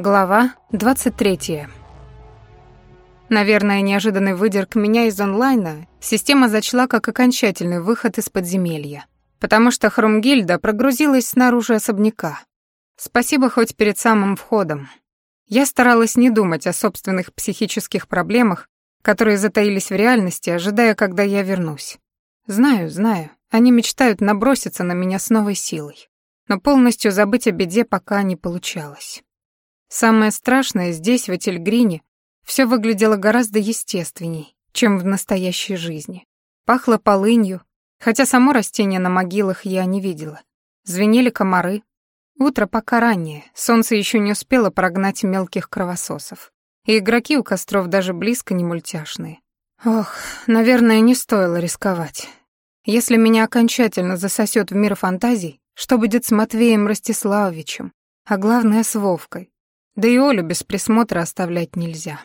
Глава 23. Наверное, неожиданный выдерг меня из онлайна система зачла как окончательный выход из подземелья, потому что Хрумгильда прогрузилась снаружи особняка. Спасибо хоть перед самым входом. Я старалась не думать о собственных психических проблемах, которые затаились в реальности, ожидая, когда я вернусь. Знаю, знаю, они мечтают наброситься на меня с новой силой, но полностью забыть о беде пока не получалось. Самое страшное здесь, в Этельгрине, все выглядело гораздо естественней, чем в настоящей жизни. Пахло полынью, хотя само растение на могилах я не видела. Звенели комары. Утро пока раннее, солнце еще не успело прогнать мелких кровососов. И игроки у костров даже близко не мультяшные. Ох, наверное, не стоило рисковать. Если меня окончательно засосет в мир фантазий, что будет с Матвеем Ростиславовичем, а главное с Вовкой? Да и Олю без присмотра оставлять нельзя.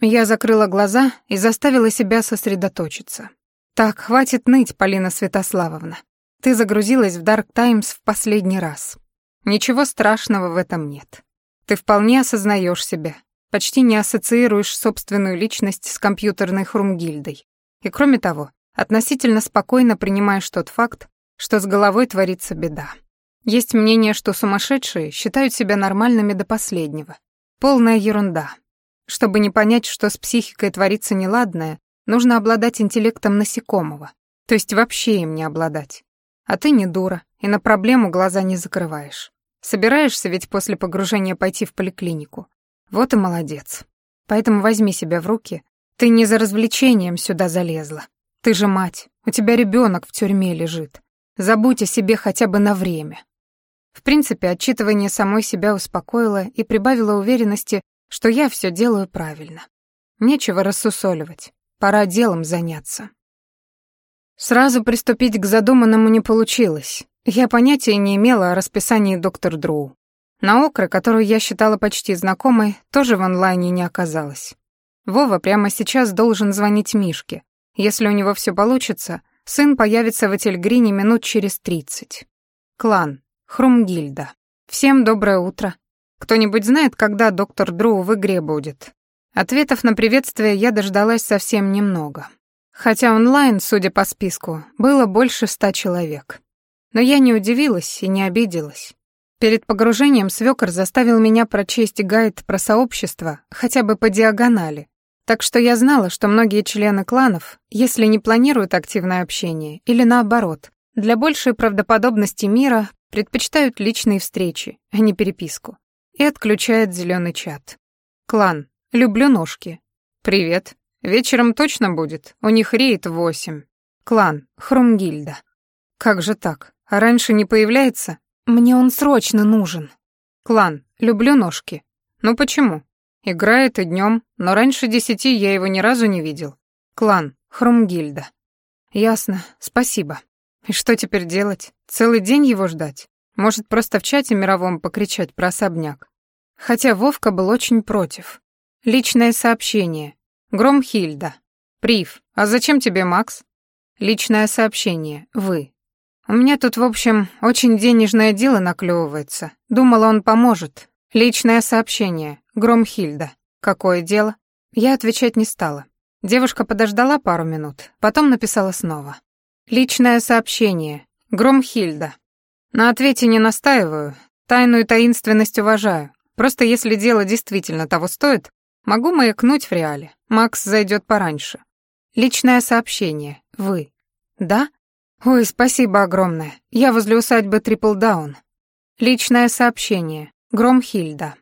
Я закрыла глаза и заставила себя сосредоточиться. Так, хватит ныть, Полина Святославовна. Ты загрузилась в Dark Times в последний раз. Ничего страшного в этом нет. Ты вполне осознаешь себя, почти не ассоциируешь собственную личность с компьютерной хрумгильдой. И кроме того, относительно спокойно принимаешь тот факт, что с головой творится беда. Есть мнение, что сумасшедшие считают себя нормальными до последнего. Полная ерунда. Чтобы не понять, что с психикой творится неладное, нужно обладать интеллектом насекомого, то есть вообще им не обладать. А ты не дура, и на проблему глаза не закрываешь. Собираешься ведь после погружения пойти в поликлинику. Вот и молодец. Поэтому возьми себя в руки. Ты не за развлечением сюда залезла. Ты же мать, у тебя ребенок в тюрьме лежит. Забудь о себе хотя бы на время. В принципе, отчитывание самой себя успокоило и прибавило уверенности, что я все делаю правильно. Нечего рассусоливать, пора делом заняться. Сразу приступить к задуманному не получилось. Я понятия не имела о расписании доктор Дроу. На окра, которую я считала почти знакомой, тоже в онлайне не оказалось. Вова прямо сейчас должен звонить Мишке. Если у него все получится, сын появится в Этельгрине минут через тридцать. Клан. Хрумгильда. Всем доброе утро. Кто-нибудь знает, когда доктор Дроу в игре будет? Ответов на приветствие я дождалась совсем немного. Хотя онлайн, судя по списку, было больше ста человек. Но я не удивилась и не обиделась. Перед погружением свёкор заставил меня прочесть гайд про сообщество хотя бы по диагонали, так что я знала, что многие члены кланов, если не планируют активное общение, или наоборот, для большей правдоподобности мира предпочитают личные встречи, а не переписку. И отключает зеленый чат. Клан. Люблю ножки. Привет. Вечером точно будет. У них рейд восемь. Клан. Хрумгильда. Как же так? А раньше не появляется? Мне он срочно нужен. Клан. Люблю ножки. Ну почему? Играет и днем, но раньше десяти я его ни разу не видел. Клан. Хрумгильда. Ясно. Спасибо. И что теперь делать? Целый день его ждать? Может, просто в чате мировом покричать про особняк? Хотя Вовка был очень против. Личное сообщение. Громхильда. Прив. А зачем тебе Макс? Личное сообщение. Вы. У меня тут, в общем, очень денежное дело наклевывается. Думала, он поможет. Личное сообщение. Громхильда. Какое дело? Я отвечать не стала. Девушка подождала пару минут, потом написала снова. Личное сообщение. Громхильда. На ответе не настаиваю. Тайну и таинственность уважаю. Просто если дело действительно того стоит, могу маякнуть в реале. Макс зайдет пораньше. Личное сообщение. Вы. Да? Ой, спасибо огромное. Я возле усадьбы Триплдаун. Личное сообщение. Громхильда.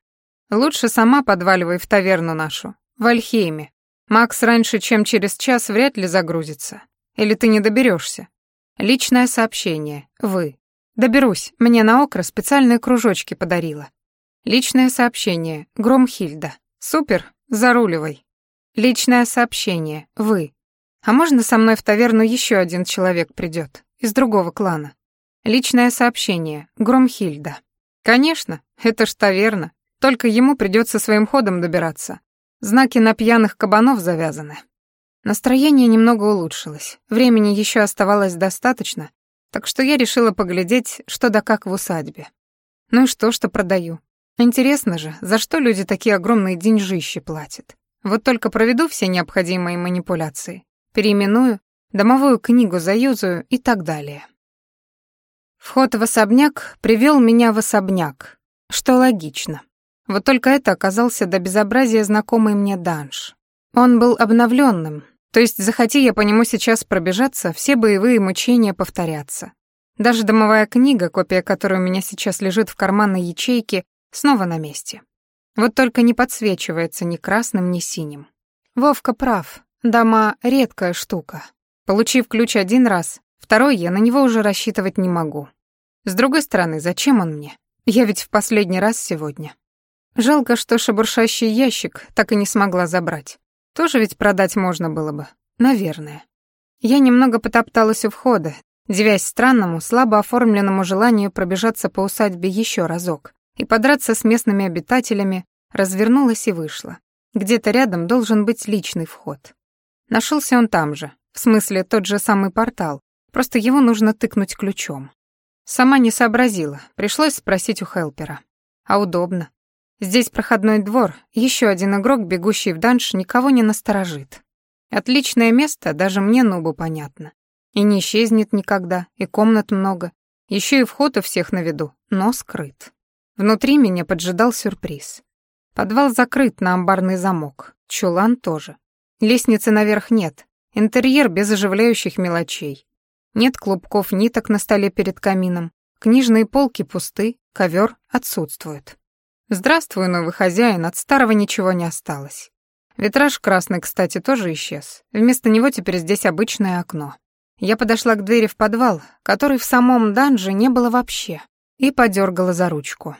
Лучше сама подваливай в таверну нашу. В Альхейме. Макс раньше, чем через час, вряд ли загрузится. Или ты не доберешься? Личное сообщение. Вы. Доберусь. Мне на окра специальные кружочки подарила. Личное сообщение. Громхильда. Супер. Заруливай. Личное сообщение. Вы. А можно со мной в таверну еще один человек придет из другого клана? Личное сообщение. Громхильда. Конечно, это ж таверна. Только ему придется своим ходом добираться. Знаки на пьяных кабанов завязаны. Настроение немного улучшилось. Времени еще оставалось достаточно, так что я решила поглядеть, что да как в усадьбе. Ну и что, что продаю. Интересно же, за что люди такие огромные деньжищи платят? Вот только проведу все необходимые манипуляции, переименую, домовую книгу заюзаю и так далее. Вход в особняк привел меня в особняк, что логично. Вот только это оказался до безобразия знакомый мне данж. Он был обновленным, то есть захоти я по нему сейчас пробежаться, все боевые мучения повторятся. Даже домовая книга, копия которой у меня сейчас лежит в карманной ячейке, снова на месте. Вот только не подсвечивается ни красным, ни синим. Вовка прав, дома — редкая штука. Получив ключ один раз, второй я на него уже рассчитывать не могу. С другой стороны, зачем он мне? Я ведь в последний раз сегодня. Жалко, что шебуршащий ящик так и не смогла забрать. Тоже ведь продать можно было бы. Наверное. Я немного потопталась у входа, девясь странному, слабо оформленному желанию пробежаться по усадьбе еще разок и подраться с местными обитателями, развернулась и вышла. Где-то рядом должен быть личный вход. Нашелся он там же, в смысле тот же самый портал, просто его нужно тыкнуть ключом. Сама не сообразила, пришлось спросить у хелпера. А удобно. Здесь проходной двор, еще один игрок, бегущий в данж, никого не насторожит. Отличное место, даже мне, нубу, понятно. И не исчезнет никогда, и комнат много. Еще и вход у всех на виду, но скрыт. Внутри меня поджидал сюрприз. Подвал закрыт на амбарный замок, чулан тоже. Лестницы наверх нет, интерьер без оживляющих мелочей. Нет клубков ниток на столе перед камином, книжные полки пусты, ковер отсутствует. «Здравствуй, новый хозяин, от старого ничего не осталось». Витраж красный, кстати, тоже исчез. Вместо него теперь здесь обычное окно. Я подошла к двери в подвал, который в самом данже не было вообще, и подергала за ручку.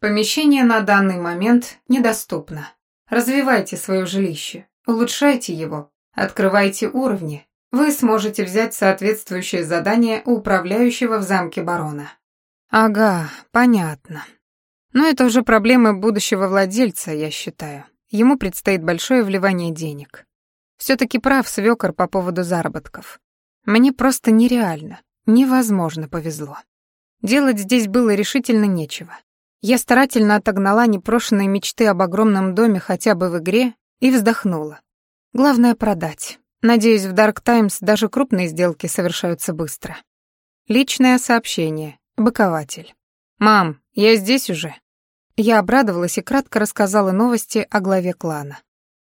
Помещение на данный момент недоступно. Развивайте свое жилище, улучшайте его, открывайте уровни. Вы сможете взять соответствующее задание у управляющего в замке барона. Ага, понятно. Но это уже проблемы будущего владельца, я считаю. Ему предстоит большое вливание денег. все таки прав свёкор по поводу заработков. Мне просто нереально, невозможно повезло. Делать здесь было решительно нечего. Я старательно отогнала непрошенные мечты об огромном доме хотя бы в игре и вздохнула. Главное — продать. Надеюсь, в Dark Times даже крупные сделки совершаются быстро. Личное сообщение. Быкователь. «Мам, я здесь уже». Я обрадовалась и кратко рассказала новости о главе клана.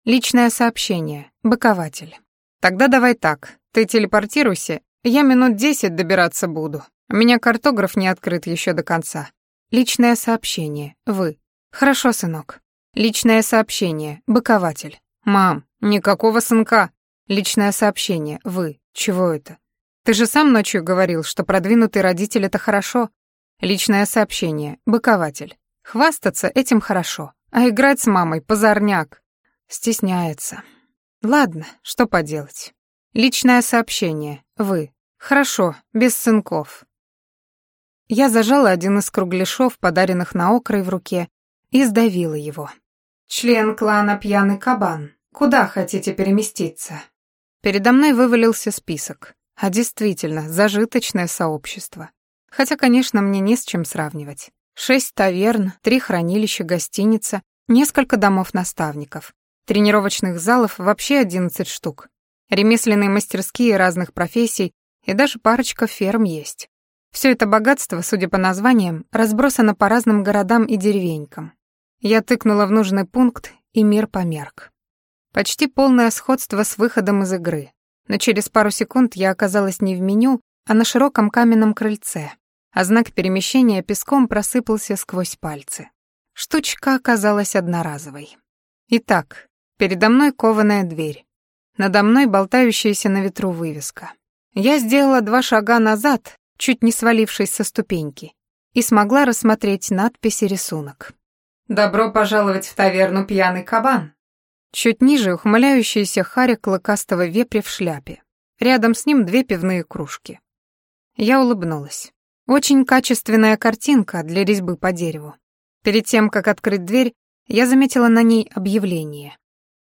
Личное сообщение. Быкователь. Тогда давай так. Ты телепортируйся, я минут десять добираться буду. У меня картограф не открыт еще до конца. Личное сообщение. Вы. Хорошо, сынок. Личное сообщение. Быкователь. Мам, никакого сынка. Личное сообщение. Вы. Чего это? Ты же сам ночью говорил, что продвинутый родитель — это хорошо. Личное сообщение. Быкователь. Хвастаться этим хорошо, а играть с мамой позорняк. Стесняется. Ладно, что поделать. Личное сообщение. Вы. Хорошо, без сынков. Я зажала один из кругляшов, подаренных на окрой в руке, и сдавила его. «Член клана Пьяный Кабан. Куда хотите переместиться?» Передо мной вывалился список. А действительно, зажиточное сообщество. Хотя, конечно, мне не с чем сравнивать. Шесть таверн, три хранилища, гостиница, несколько домов-наставников. Тренировочных залов вообще одиннадцать штук. Ремесленные мастерские разных профессий и даже парочка ферм есть. Все это богатство, судя по названиям, разбросано по разным городам и деревенькам. Я тыкнула в нужный пункт, и мир померк. Почти полное сходство с выходом из игры. Но через пару секунд я оказалась не в меню, а на широком каменном крыльце а знак перемещения песком просыпался сквозь пальцы. Штучка оказалась одноразовой. Итак, передо мной кованая дверь. Надо мной болтающаяся на ветру вывеска. Я сделала два шага назад, чуть не свалившись со ступеньки, и смогла рассмотреть надпись и рисунок. «Добро пожаловать в таверну «Пьяный кабан». Чуть ниже ухмыляющийся харя клыкастого вепря в шляпе. Рядом с ним две пивные кружки. Я улыбнулась. Очень качественная картинка для резьбы по дереву. Перед тем, как открыть дверь, я заметила на ней объявление.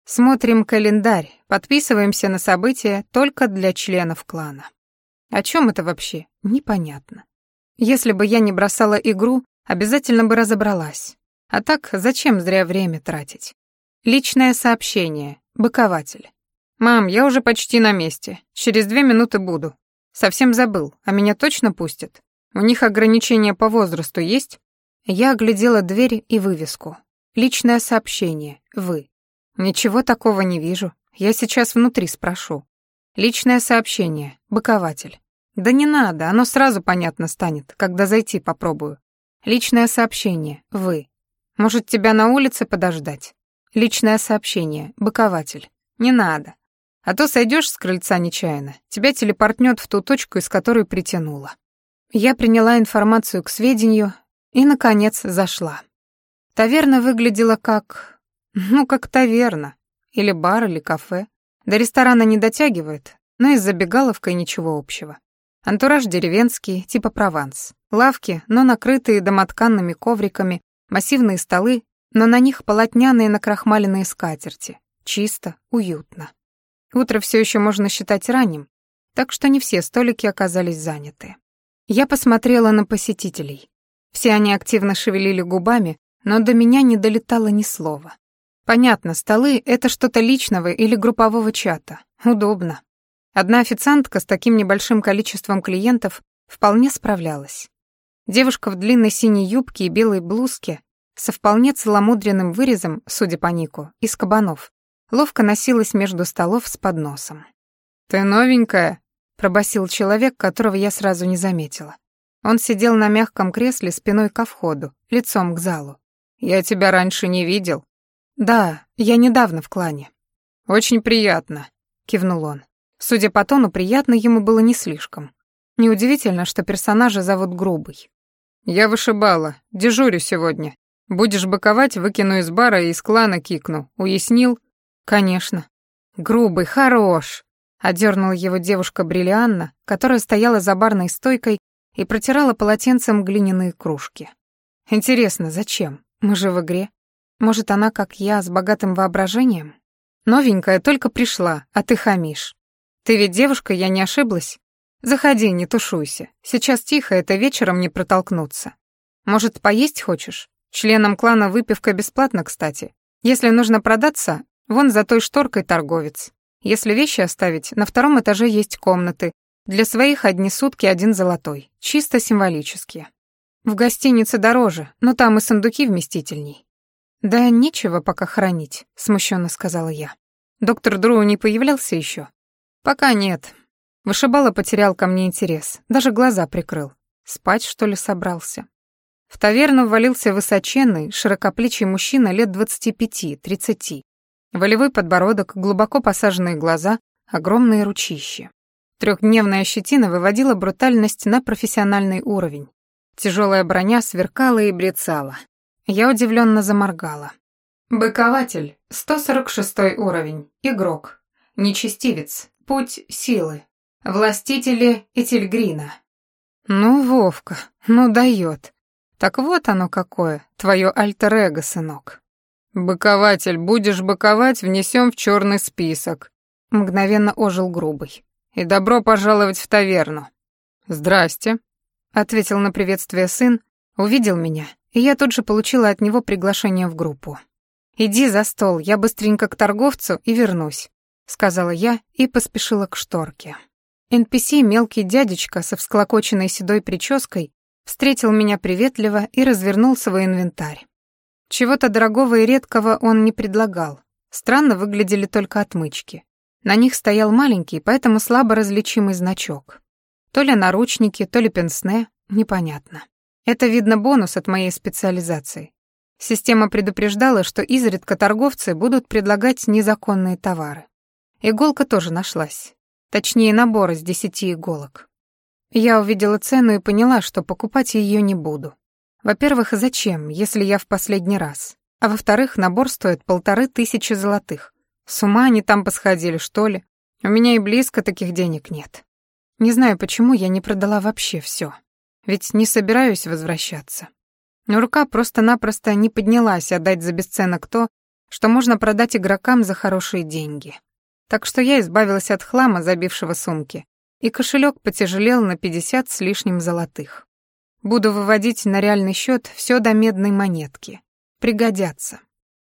Смотрим календарь, подписываемся на события только для членов клана. О чем это вообще? Непонятно. Если бы я не бросала игру, обязательно бы разобралась. А так, зачем зря время тратить? Личное сообщение. Быкователь. «Мам, я уже почти на месте. Через две минуты буду. Совсем забыл. А меня точно пустят? У них ограничения по возрасту есть?» Я оглядела дверь и вывеску. «Личное сообщение. Вы». «Ничего такого не вижу. Я сейчас внутри спрошу». «Личное сообщение. Быкователь». «Да не надо, оно сразу понятно станет, когда зайти попробую». «Личное сообщение. Вы». Может, тебя на улице подождать? Личное сообщение. Быкователь. Не надо. А то сойдешь с крыльца нечаянно. Тебя телепортнет в ту точку, из которой притянуло. Я приняла информацию к сведению и, наконец, зашла. Таверна выглядела как... Ну, как таверна. Или бар, или кафе. До ресторана не дотягивает, но и с забегаловкой ничего общего. Антураж деревенский, типа Прованс. Лавки, но накрытые домотканными ковриками, Массивные столы, но на них полотняные накрахмаленные скатерти. Чисто, уютно. Утро все еще можно считать ранним, так что не все столики оказались заняты. Я посмотрела на посетителей. Все они активно шевелили губами, но до меня не долетало ни слова. Понятно, столы — это что-то личного или группового чата. Удобно. Одна официантка с таким небольшим количеством клиентов вполне справлялась. Девушка в длинной синей юбке и белой блузке со вполне целомудренным вырезом, судя по нику, из кабанов, ловко носилась между столов с подносом. «Ты новенькая?» — пробасил человек, которого я сразу не заметила. Он сидел на мягком кресле спиной ко входу, лицом к залу. «Я тебя раньше не видел». «Да, я недавно в клане». «Очень приятно», — кивнул он. Судя по тону, приятно ему было не слишком. Неудивительно, что персонажа зовут Грубый. «Я вышибала. Дежурю сегодня. Будешь быковать, выкину из бара и из клана кикну. Уяснил?» «Конечно». «Грубый, хорош!» — одернула его девушка Бриллианна, которая стояла за барной стойкой и протирала полотенцем глиняные кружки. «Интересно, зачем? Мы же в игре. Может, она, как я, с богатым воображением? Новенькая только пришла, а ты хамишь. Ты ведь девушка, я не ошиблась?» Заходи, не тушуйся. Сейчас тихо, это вечером не протолкнуться. Может, поесть хочешь? Членам клана выпивка бесплатна, кстати. Если нужно продаться, вон за той шторкой торговец. Если вещи оставить, на втором этаже есть комнаты. Для своих одни сутки один золотой. Чисто символические. В гостинице дороже, но там и сундуки вместительней. Да нечего пока хранить, смущенно сказала я. Доктор Дру не появлялся еще? Пока нет, Вышибала потерял ко мне интерес, даже глаза прикрыл. Спать, что ли, собрался? В таверну ввалился высоченный, широкоплечий мужчина лет двадцати пяти-тридцати. Волевой подбородок, глубоко посаженные глаза, огромные ручища. Трехдневная щетина выводила брутальность на профессиональный уровень. Тяжелая броня сверкала и брецала. Я удивленно заморгала. Быкователь, 146 уровень, игрок, нечестивец, путь силы, Властители Этельгрина. Ну, Вовка, ну даёт. Так вот оно какое, твое альтер-эго, сынок. Быкователь, будешь быковать, внесем в черный список. Мгновенно ожил грубый. И добро пожаловать в таверну. Здрасте, ответил на приветствие сын, увидел меня, и я тут же получила от него приглашение в группу. «Иди за стол, я быстренько к торговцу и вернусь», — сказала я и поспешила к шторке. NPC, мелкий дядечка со всклокоченной седой прической, встретил меня приветливо и развернул свой инвентарь. Чего-то дорогого и редкого он не предлагал. Странно выглядели только отмычки. На них стоял маленький, поэтому слабо различимый значок. То ли наручники, то ли пенсне, непонятно. Это, видно, бонус от моей специализации. Система предупреждала, что изредка торговцы будут предлагать незаконные товары. Иголка тоже нашлась. Точнее, набор из десяти иголок. Я увидела цену и поняла, что покупать ее не буду. Во-первых, зачем, если я в последний раз? А во-вторых, набор стоит полторы тысячи золотых. С ума они там посходили, что ли? У меня и близко таких денег нет. Не знаю, почему я не продала вообще все. Ведь не собираюсь возвращаться. Но рука просто-напросто не поднялась отдать за бесценок то, что можно продать игрокам за хорошие деньги. Так что я избавилась от хлама, забившего сумки, и кошелек потяжелел на 50 с лишним золотых. Буду выводить на реальный счет все до медной монетки. пригодятся.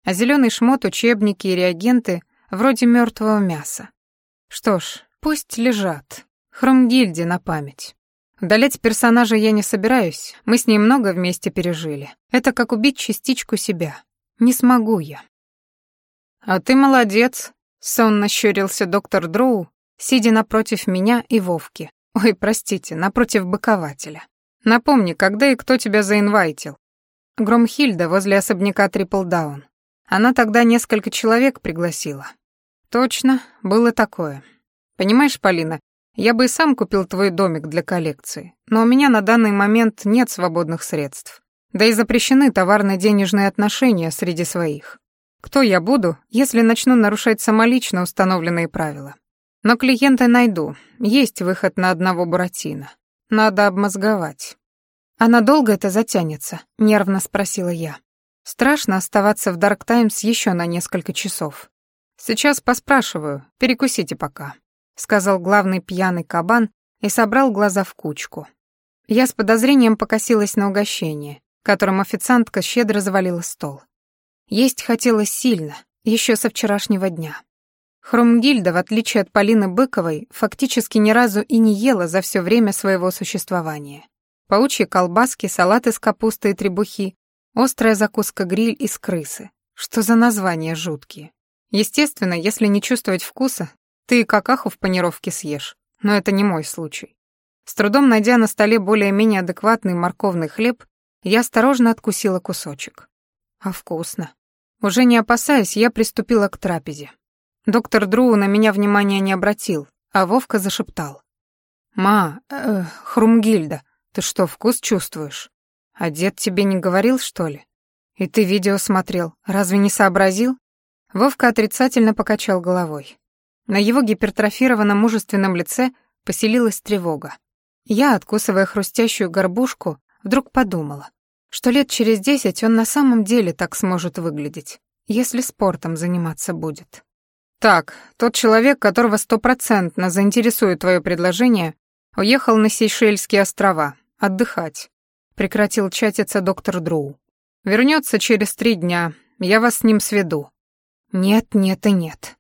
А зеленый шмот, учебники и реагенты вроде мертвого мяса. Что ж, пусть лежат. Хромгильде на память. Удалять персонажа я не собираюсь, мы с ней много вместе пережили. Это как убить частичку себя. Не смогу я. «А ты молодец», — сонно щурился доктор Дроу, сидя напротив меня и Вовки. Ой, простите, напротив быкователя. Напомни, когда и кто тебя заинвайтил. Громхильда возле особняка Триплдаун. Она тогда несколько человек пригласила. Точно, было такое. Понимаешь, Полина, я бы и сам купил твой домик для коллекции, но у меня на данный момент нет свободных средств. Да и запрещены товарно-денежные отношения среди своих. Кто я буду, если начну нарушать самолично установленные правила? Но клиента найду. Есть выход на одного Буратино. Надо обмозговать. А надолго это затянется? Нервно спросила я. Страшно оставаться в Dark Times еще на несколько часов. Сейчас поспрашиваю, перекусите пока, сказал главный пьяный кабан и собрал глаза в кучку. Я с подозрением покосилась на угощение, которым официантка щедро завалила стол. Есть хотелось сильно, еще со вчерашнего дня. Хрумгильда, в отличие от Полины Быковой, фактически ни разу и не ела за все время своего существования. Паучьи колбаски, салат из капусты и требухи, острая закуска-гриль из крысы. Что за названия жуткие? Естественно, если не чувствовать вкуса, ты и какаху в панировке съешь, но это не мой случай. С трудом найдя на столе более-менее адекватный морковный хлеб, я осторожно откусила кусочек. А вкусно. Уже не опасаясь, я приступила к трапезе. Доктор Друу на меня внимания не обратил, а Вовка зашептал. «Ма, э, Хрумгильда, ты что, вкус чувствуешь? А дед тебе не говорил, что ли? И ты видео смотрел, разве не сообразил?» Вовка отрицательно покачал головой. На его гипертрофированном мужественном лице поселилась тревога. Я, откусывая хрустящую горбушку, вдруг подумала, что лет через десять он на самом деле так сможет выглядеть, если спортом заниматься будет. Так, тот человек, которого стопроцентно заинтересует твое предложение, уехал на Сейшельские острова отдыхать. Прекратил чатиться доктор Дроу. Вернется через три дня, я вас с ним сведу. Нет, нет и нет.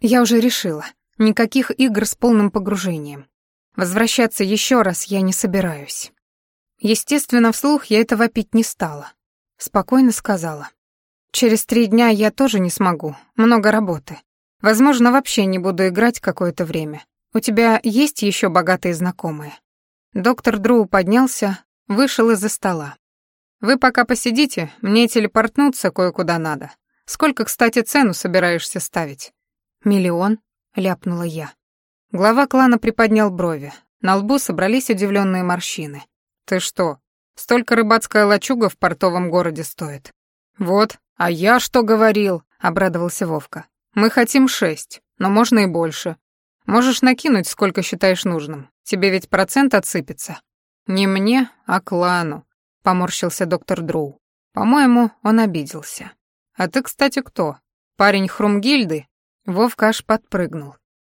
Я уже решила. Никаких игр с полным погружением. Возвращаться еще раз я не собираюсь. Естественно, вслух я этого пить не стала. Спокойно сказала. Через три дня я тоже не смогу, много работы. Возможно, вообще не буду играть какое-то время. У тебя есть еще богатые знакомые?» Доктор Друу поднялся, вышел из-за стола. «Вы пока посидите, мне телепортнуться кое-куда надо. Сколько, кстати, цену собираешься ставить?» «Миллион», — ляпнула я. Глава клана приподнял брови. На лбу собрались удивленные морщины. «Ты что, столько рыбацкая лачуга в портовом городе стоит?» «Вот, а я что говорил?» — обрадовался Вовка. «Мы хотим шесть, но можно и больше. Можешь накинуть, сколько считаешь нужным. Тебе ведь процент отсыпется». «Не мне, а клану», — поморщился доктор Дроу. «По-моему, он обиделся». «А ты, кстати, кто? Парень Хрумгильды?» Вовка аж подпрыгнул.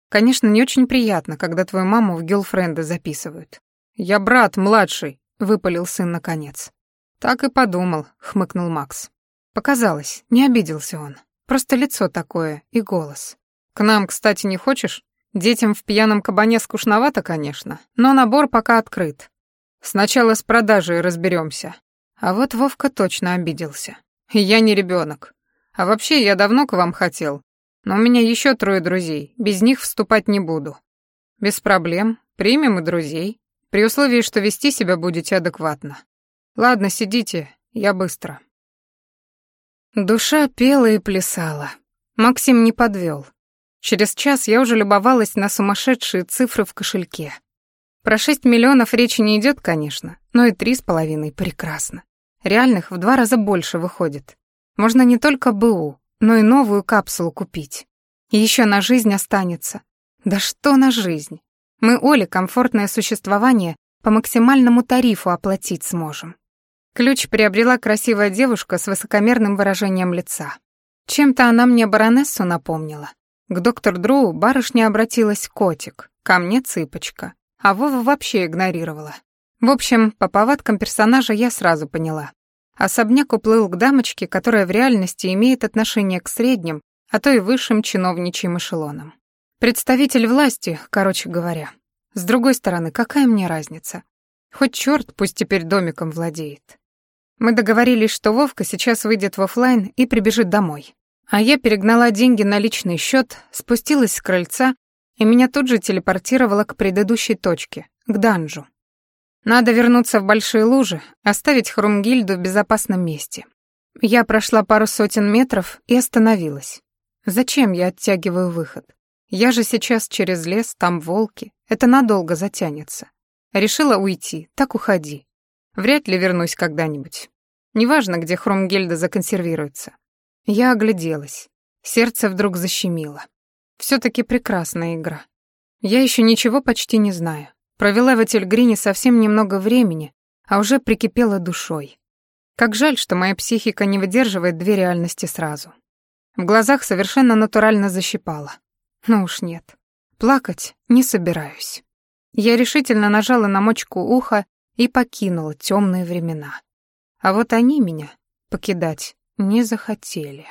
«Конечно, не очень приятно, когда твою маму в гелфренды записывают. Я брат младший, выпалил сын наконец. Так и подумал, хмыкнул Макс. Показалось, не обиделся он. Просто лицо такое и голос. К нам, кстати, не хочешь? Детям в пьяном кабане скучновато, конечно, но набор пока открыт. Сначала с продажей разберемся. А вот Вовка точно обиделся. Я не ребенок. А вообще, я давно к вам хотел. Но у меня еще трое друзей, без них вступать не буду. Без проблем, примем и друзей. При условии, что вести себя будете адекватно. Ладно, сидите, я быстро. Душа пела и плясала. Максим не подвел. Через час я уже любовалась на сумасшедшие цифры в кошельке. Про шесть миллионов речи не идет, конечно, но и три с половиной прекрасно. Реальных в два раза больше выходит. Можно не только БУ, но и новую капсулу купить. И еще на жизнь останется. Да что на жизнь? Мы Оле комфортное существование по максимальному тарифу оплатить сможем. Ключ приобрела красивая девушка с высокомерным выражением лица. Чем-то она мне баронессу напомнила. К доктор Дроу барышня обратилась котик, ко мне цыпочка, а Вова вообще игнорировала. В общем, по повадкам персонажа я сразу поняла. Особняк уплыл к дамочке, которая в реальности имеет отношение к средним, а то и высшим чиновничьим эшелонам. Представитель власти, короче говоря. С другой стороны, какая мне разница? Хоть черт пусть теперь домиком владеет. Мы договорились, что Вовка сейчас выйдет в офлайн и прибежит домой. А я перегнала деньги на личный счет, спустилась с крыльца, и меня тут же телепортировало к предыдущей точке, к данжу. Надо вернуться в большие лужи, оставить Хрумгильду в безопасном месте. Я прошла пару сотен метров и остановилась. Зачем я оттягиваю выход? Я же сейчас через лес, там волки. Это надолго затянется. Решила уйти, так уходи. Вряд ли вернусь когда-нибудь. Неважно, где Хромгельда законсервируется. Я огляделась. Сердце вдруг защемило. все таки прекрасная игра. Я еще ничего почти не знаю. Провела в Этельгрине совсем немного времени, а уже прикипела душой. Как жаль, что моя психика не выдерживает две реальности сразу. В глазах совершенно натурально защипала. Ну уж нет. Плакать не собираюсь. Я решительно нажала на мочку уха и покинула темные времена. А вот они меня покидать не захотели.